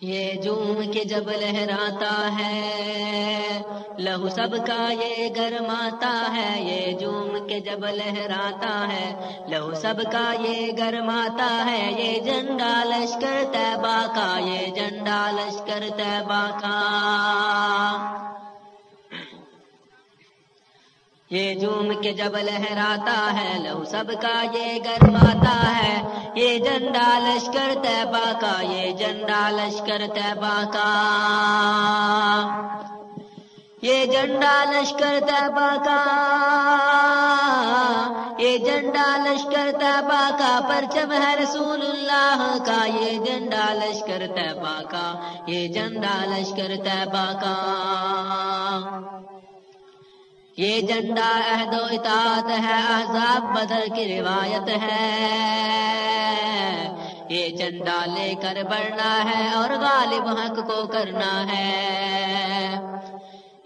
یہ جوم کے جب لہراتا ہے، لہو سب کا یہ گرماتا ہے، یہ جوم کے جب لہراتا ہے، لہو سب کا یہ گرماتا ہے، یہ جنڈا لشکر تیبا کا، یہ جنڈا لشکر تیبا کا۔ یہ جوم کے جب لہراتا ہے لو سب کا یہ گرماتا ہے یہ جنڈا لشکر تیبا کا یہ جنڈا لشکر تیبا کا یہ جنڈا لشکر تیبا کا یہ جنڈا لشکر تیبا کا پرچم ہے رسول اللہ کا۔ یہ جنڈا لشکر تیبا کا یہ جنڈا لشکر تیبا کا یہ جنڈا عہد و اطاعت ہے احزاب بدر کی روایت ہے۔ یہ جنڈا لے کر بڑھنا ہے اور غالب حق کو کرنا ہے۔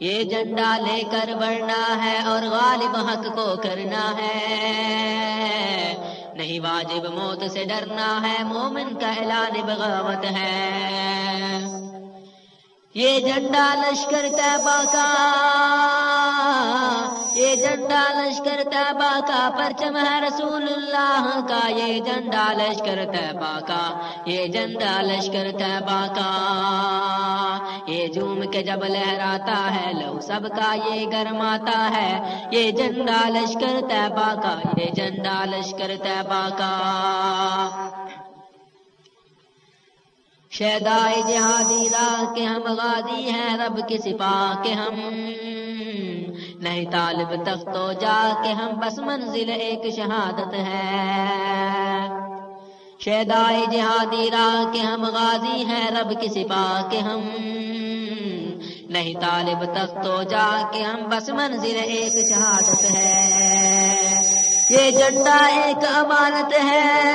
یہ جنڈا لے کر بڑھنا ہے اور غالب حق کو کرنا ہے۔ نہیں واجب موت سے ڈرنا ہے، مومن کا اعلان بغاوت ہے۔ یہ جنڈا لشکر تیبا کا یہ جنڈا لشکر تیبا کا، پرچم ہے رسول اللہ کا، یہ جنڈا لشکر تیبا کا، یہ جنڈا لشکر تیبا کا۔ یہ جھوم کے جب لہراتا ہے لو سب کا یہ گرماتا ہے۔ یہ جنڈا لشکر تیبا کا، یہ جنڈا لشکر تیبا کا۔ شیدائے جہادی راہ کے ہم غازی ہیں، رب کی سپاہ کے ہم۔ نہیں طالب تک تو جا کے ہم بس منزل ایک شہادت ہے۔ شیدائی جہادی راہ کے ہم غازی ہیں، رب کی سپاہ کے ہم۔ نہیں طالب تخت و جا کے ہم بس منزل ایک شہادت ہے۔ یہ جنڈا ایک امانت ہے۔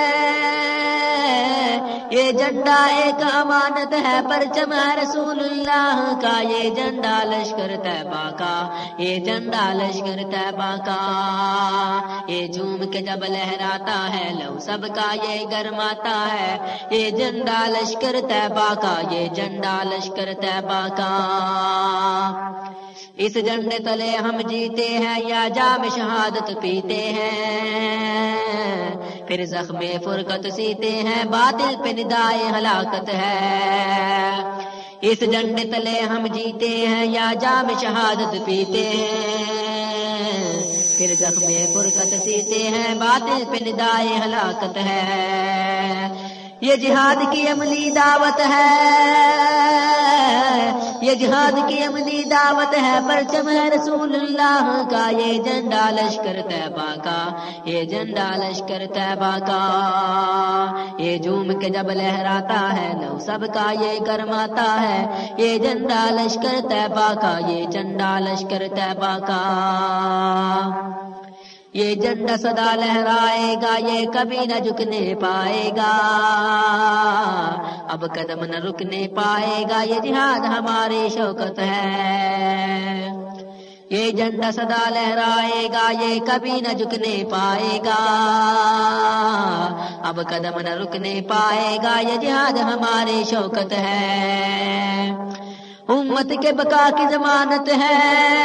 یہ جنڈا ایک امانت ہے، پرچم رسول اللہ کا۔ یہ جنڈا لشکر تیبا کا، یہ جنڈا لشکر تیبا کا۔ یہ جھوم کے جب لہراتا ہے، لو سب کا یہ گرماتا ہے۔ یہ جنڈا لشکر تیبا کا، یہ جنڈا لشکر تیبا کا۔ اس جنڈے تلے ہم جیتے ہیں یا جام شہادت پیتے ہیں۔ پھر زخم فرقت سیتے ہیں، باطل پہ ندائے ہلاکت ہے۔ اس جنڈے تلے ہم جیتے ہیں، یا جام شہادت پیتے ہیں۔ پھر زخم فرقت سیتے ہیں، باطل پہ ندائے ہلاکت ہے۔ یہ جہاد کی عملی دعوت ہے۔ یہ جہاد کی عملی دعوت ہے، پرچم ہے رسول اللہ کا۔ یہ جنڈا لشکر تیبا کا، یہ جنڈا لشکر تیبا کا۔ یہ جھوم کے جب لہراتا ہے لو سب کا یہ گرماتا ہے۔ یہ جنڈا لشکر تیبا کا، یہ جنڈا لشکر تیبا کا۔ یہ جنڈا سدا لہرائے گا، یہ کبھی نہ جھکنے پائے گا۔ اب قدم نہ رکنے پائے گا، یہ جہاد ہماری شوکت ہے۔ یہ جنڈا سدا لہرائے گا، یہ کبھی نہ جھکنے پائے گا۔ اب قدم نہ رکنے پائے گا، یہ جہاد ہماری شوکت ہے۔ امت کے بقا کی ضمانت ہے۔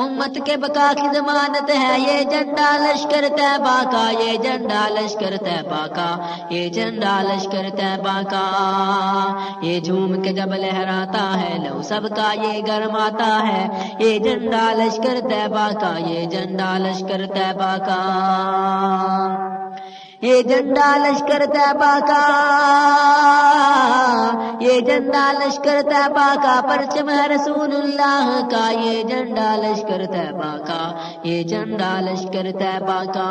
امت کے بقا کی ضمانت ہے، یہ جنڈا لشکر تیبا کا یہ جنڈا لشکر تیبا کا یہ جنڈا لشکر تیبا کا یہ جھوم کے جب لہراتا ہے، لو سب کا یہ گرماتا ہے۔ یہ جنڈا لشکر تیبا کا یہ جنڈا لشکر تیبا کا یہ جنڈا لشکر تیبا کا، یہ جنڈا لشکر تیبا کا، پرچم ہے رسول اللہ کا، یہ جنڈا لشکر تیبا کا، یہ جنڈا لشکر تیبا کا،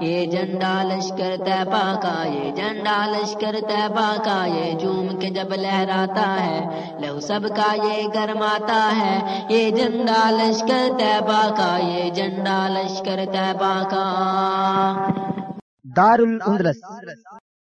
یہ جنڈا لشکر تیبا کا، یہ جنڈا لشکر تیبا کا، یہ جوم کے جب لہراتا ہے لو سب کا یہ گرماتا ہے، یہ جنڈا لشکر تیبا کا، یہ جنڈا لشکر تیبا کا۔ دار الاندلس